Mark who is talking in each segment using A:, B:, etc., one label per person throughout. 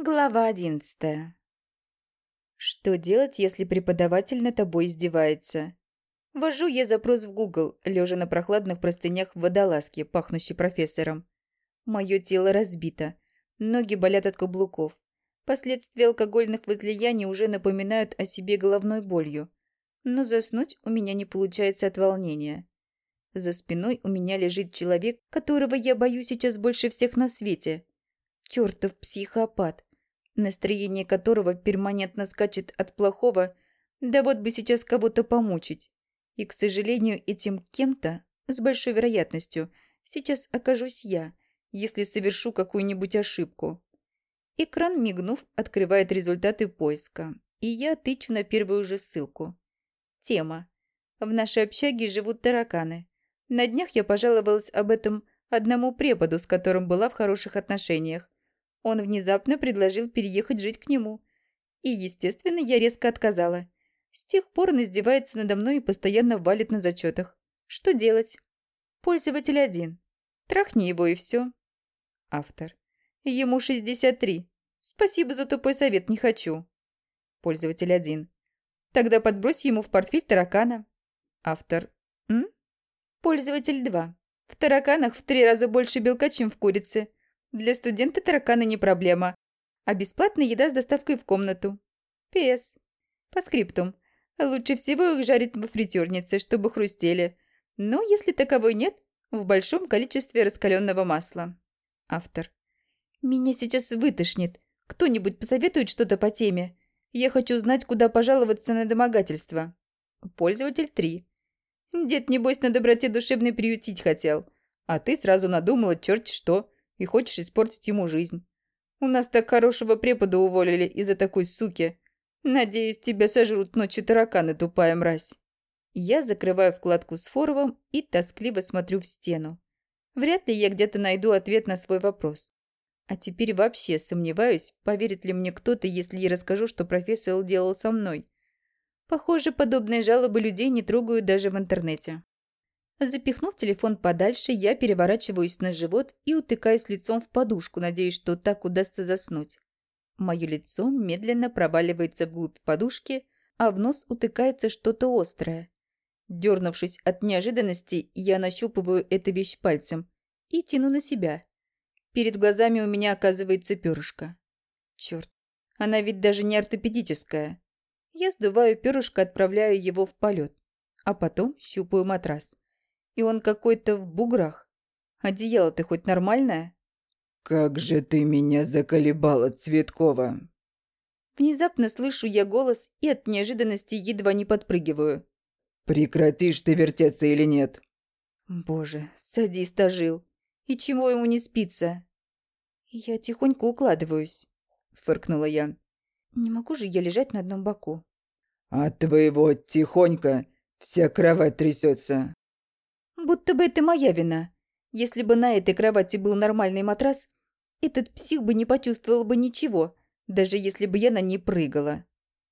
A: Глава одиннадцатая. Что делать, если преподаватель над тобой издевается? Ввожу я запрос в Google, лежа на прохладных простынях в водолазке, пахнущей профессором. Мое тело разбито, ноги болят от каблуков. Последствия алкогольных возлияний уже напоминают о себе головной болью. Но заснуть у меня не получается от волнения. За спиной у меня лежит человек, которого я боюсь сейчас больше всех на свете. Чертов психопат настроение которого перманентно скачет от плохого, да вот бы сейчас кого-то помучить. И, к сожалению, этим кем-то, с большой вероятностью, сейчас окажусь я, если совершу какую-нибудь ошибку. Экран, мигнув, открывает результаты поиска, и я тычу на первую же ссылку. Тема. В нашей общаге живут тараканы. На днях я пожаловалась об этом одному преподу, с которым была в хороших отношениях. Он внезапно предложил переехать жить к нему. И, естественно, я резко отказала. С тех пор он издевается надо мной и постоянно валит на зачетах. Что делать? Пользователь один. Трахни его и все. Автор. Ему 63. Спасибо за тупой совет, не хочу. Пользователь один. Тогда подбрось ему в портфель таракана. Автор. М? Пользователь 2. В тараканах в три раза больше белка, чем в курице. Для студента тараканы не проблема, а бесплатная еда с доставкой в комнату. П.С. По скриптум. Лучше всего их жарить во фритюрнице, чтобы хрустели. Но если таковой нет, в большом количестве раскаленного масла. Автор. Меня сейчас вытошнит. Кто-нибудь посоветует что-то по теме? Я хочу знать, куда пожаловаться на домогательство. Пользователь 3. Дед, небось, на доброте душевной приютить хотел. А ты сразу надумала черт что и хочешь испортить ему жизнь. У нас так хорошего препода уволили из-за такой суки. Надеюсь, тебя сожрут ночью тараканы, тупая мразь. Я закрываю вкладку с форовом и тоскливо смотрю в стену. Вряд ли я где-то найду ответ на свой вопрос. А теперь вообще сомневаюсь, поверит ли мне кто-то, если я расскажу, что профессор делал со мной. Похоже, подобные жалобы людей не трогают даже в интернете. Запихнув телефон подальше, я переворачиваюсь на живот и утыкаюсь лицом в подушку, надеясь, что так удастся заснуть. Мое лицо медленно проваливается вглубь подушки, а в нос утыкается что-то острое. Дернувшись от неожиданности, я нащупываю эту вещь пальцем и тяну на себя. Перед глазами у меня оказывается перышко. Черт, она ведь даже не ортопедическая. Я сдуваю перышко, отправляю его в полет, а потом щупаю матрас и он какой-то в буграх. Одеяло ты хоть нормальное?»
B: «Как же ты меня заколебала, Цветкова!»
A: Внезапно слышу я голос и от неожиданности едва не подпрыгиваю.
B: «Прекратишь ты вертеться или нет?»
A: «Боже, садист ожил. И чего ему не спится?» «Я тихонько укладываюсь», — фыркнула я. «Не могу же я лежать на одном боку».
B: «От твоего тихонько вся кровать трясется.
A: Будто бы это моя вина. Если бы на этой кровати был нормальный матрас, этот псих бы не почувствовал бы ничего, даже если бы я на ней прыгала.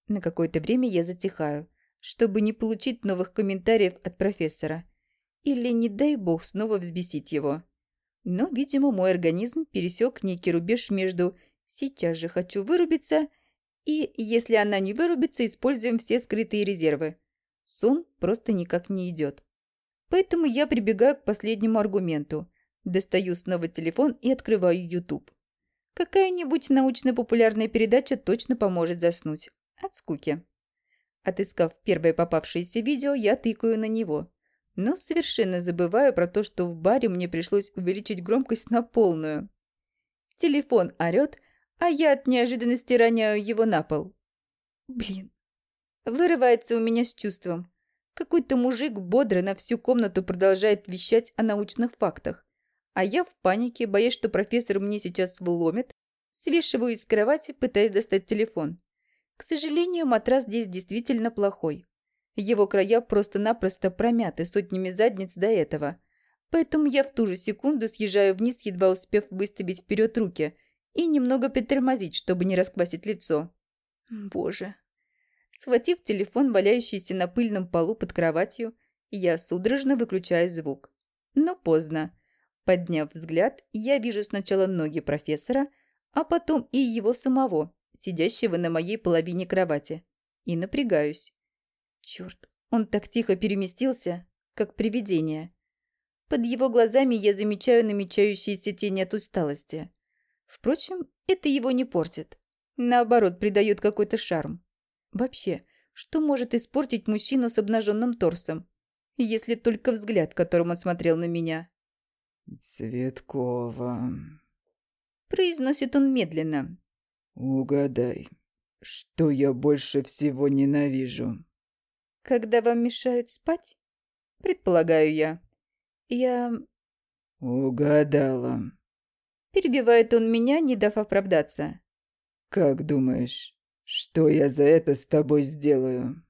A: На какое-то время я затихаю, чтобы не получить новых комментариев от профессора. Или, не дай бог, снова взбесить его. Но, видимо, мой организм пересек некий рубеж между «сейчас же хочу вырубиться» и «если она не вырубится, используем все скрытые резервы». Сон просто никак не идет. Поэтому я прибегаю к последнему аргументу. Достаю снова телефон и открываю YouTube. Какая-нибудь научно-популярная передача точно поможет заснуть. От скуки. Отыскав первое попавшееся видео, я тыкаю на него. Но совершенно забываю про то, что в баре мне пришлось увеличить громкость на полную. Телефон орёт, а я от неожиданности роняю его на пол. Блин. Вырывается у меня с чувством. Какой-то мужик бодро на всю комнату продолжает вещать о научных фактах. А я в панике, боясь, что профессор мне сейчас вломит, свешиваюсь с кровати, пытаясь достать телефон. К сожалению, матрас здесь действительно плохой. Его края просто-напросто промяты сотнями задниц до этого. Поэтому я в ту же секунду съезжаю вниз, едва успев выставить вперед руки и немного притормозить, чтобы не расквасить лицо. Боже, Схватив телефон, валяющийся на пыльном полу под кроватью, я судорожно выключаю звук. Но поздно. Подняв взгляд, я вижу сначала ноги профессора, а потом и его самого, сидящего на моей половине кровати. И напрягаюсь. Черт, он так тихо переместился, как привидение. Под его глазами я замечаю намечающиеся тени от усталости. Впрочем, это его не портит. Наоборот, придает какой-то шарм. Вообще, что может испортить мужчину с обнаженным торсом? Если только взгляд, которым он смотрел на меня.
B: «Цветкова...»
A: Произносит он медленно.
B: «Угадай, что я больше всего ненавижу?»
A: «Когда вам мешают спать?» Предполагаю я. Я...
B: «Угадала».
A: Перебивает он меня, не дав оправдаться.
B: «Как думаешь, что я за это с тобой сделаю?»